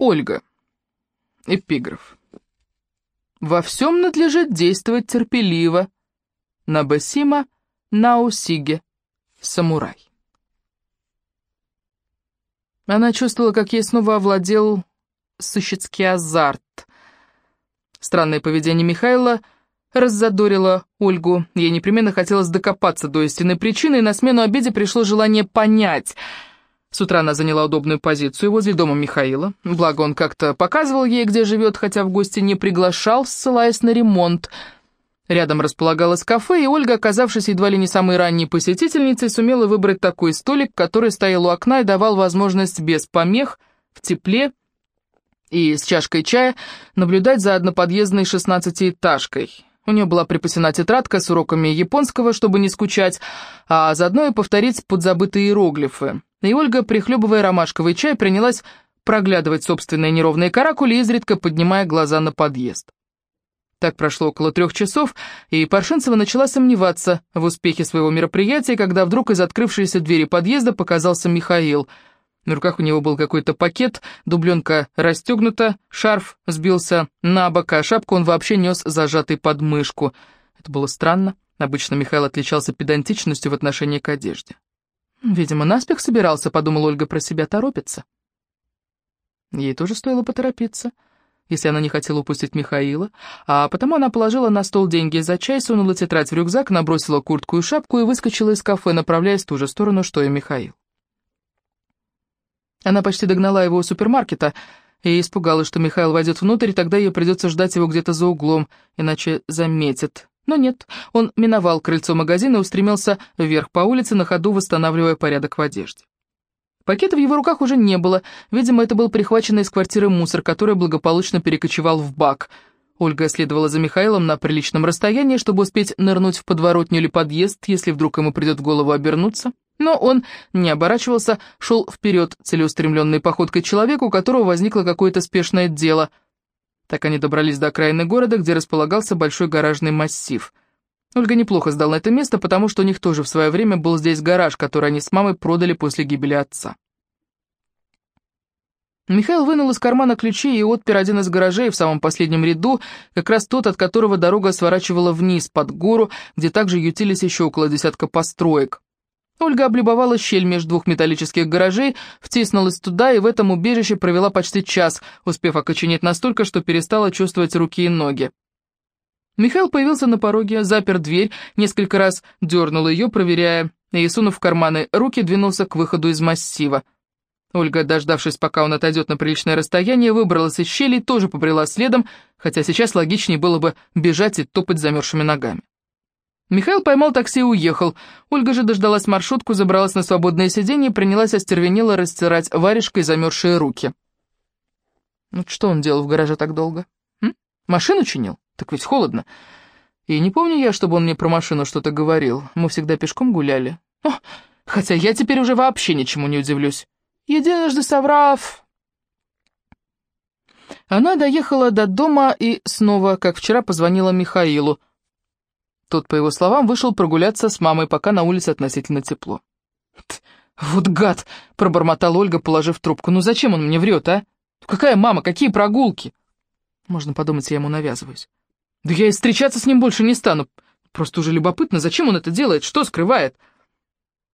Ольга. Эпиграф. Во всем надлежит действовать терпеливо. Набасима наусиге. Самурай. Она чувствовала, как ей снова овладел сыщицкий азарт. Странное поведение Михайла раззадорило Ольгу. Ей непременно хотелось докопаться до истинной причины, и на смену обиде пришло желание понять. С утра она заняла удобную позицию возле дома Михаила. Благо он как-то показывал ей, где живет, хотя в гости не приглашал, ссылаясь на ремонт. Рядом располагалось кафе, и Ольга, оказавшись едва ли не самой ранней посетительницей, сумела выбрать такой столик, который стоял у окна и давал возможность без помех, в тепле и с чашкой чая наблюдать за одноподъездной шестнадцатиэтажкой. У нее была припасена тетрадка с уроками японского, чтобы не скучать, а заодно и повторить подзабытые иероглифы. И Ольга, прихлебывая ромашковый чай, принялась проглядывать собственные неровные каракули, изредка поднимая глаза на подъезд. Так прошло около трех часов, и Паршинцева начала сомневаться в успехе своего мероприятия, когда вдруг из открывшейся двери подъезда показался Михаил — на руках у него был какой-то пакет, дубленка расстегнута, шарф сбился на бок, а шапку он вообще нес зажатый под мышку. Это было странно. Обычно Михаил отличался педантичностью в отношении к одежде. «Видимо, наспех собирался», — подумала Ольга про себя, — торопится. Ей тоже стоило поторопиться, если она не хотела упустить Михаила, а потому она положила на стол деньги за чай, сунула тетрадь в рюкзак, набросила куртку и шапку и выскочила из кафе, направляясь в ту же сторону, что и Михаил. Она почти догнала его у супермаркета и испугалась, что Михаил войдет внутрь, и тогда ей придется ждать его где-то за углом, иначе заметит. Но нет, он миновал крыльцо магазина и устремился вверх по улице, на ходу восстанавливая порядок в одежде. Пакета в его руках уже не было, видимо, это был прихваченный из квартиры мусор, который благополучно перекочевал в бак. Ольга следовала за Михаилом на приличном расстоянии, чтобы успеть нырнуть в подворотню или подъезд, если вдруг ему придет в голову обернуться. Но он не оборачивался, шел вперед целеустремленной походкой человека, у которого возникло какое-то спешное дело. Так они добрались до окраины города, где располагался большой гаражный массив. Ольга неплохо сдала это место, потому что у них тоже в свое время был здесь гараж, который они с мамой продали после гибели отца. Михаил вынул из кармана ключи и отпер один из гаражей в самом последнем ряду, как раз тот, от которого дорога сворачивала вниз, под гору, где также ютились еще около десятка построек. Ольга облюбовала щель между двух металлических гаражей, втиснулась туда и в этом убежище провела почти час, успев окоченеть настолько, что перестала чувствовать руки и ноги. Михаил появился на пороге, запер дверь, несколько раз дернул ее, проверяя, и, сунув в карманы руки, двинулся к выходу из массива. Ольга, дождавшись, пока он отойдет на приличное расстояние, выбралась из щели и тоже побрела следом, хотя сейчас логичнее было бы бежать и топать замерзшими ногами. Михаил поймал такси и уехал. Ольга же дождалась маршрутку, забралась на свободное сиденье и принялась остервенело растирать варежкой замерзшие руки. Ну что он делал в гараже так долго? М? Машину чинил? Так ведь холодно. И не помню я, чтобы он мне про машину что-то говорил. Мы всегда пешком гуляли. О, хотя я теперь уже вообще ничему не удивлюсь. Единожды соврав... Она доехала до дома и снова, как вчера, позвонила Михаилу. Тот, по его словам, вышел прогуляться с мамой, пока на улице относительно тепло. «Вот гад!» — пробормотала Ольга, положив трубку. «Ну зачем он мне врет, а? Какая мама, какие прогулки?» Можно подумать, я ему навязываюсь. «Да я и встречаться с ним больше не стану. Просто уже любопытно, зачем он это делает, что скрывает?»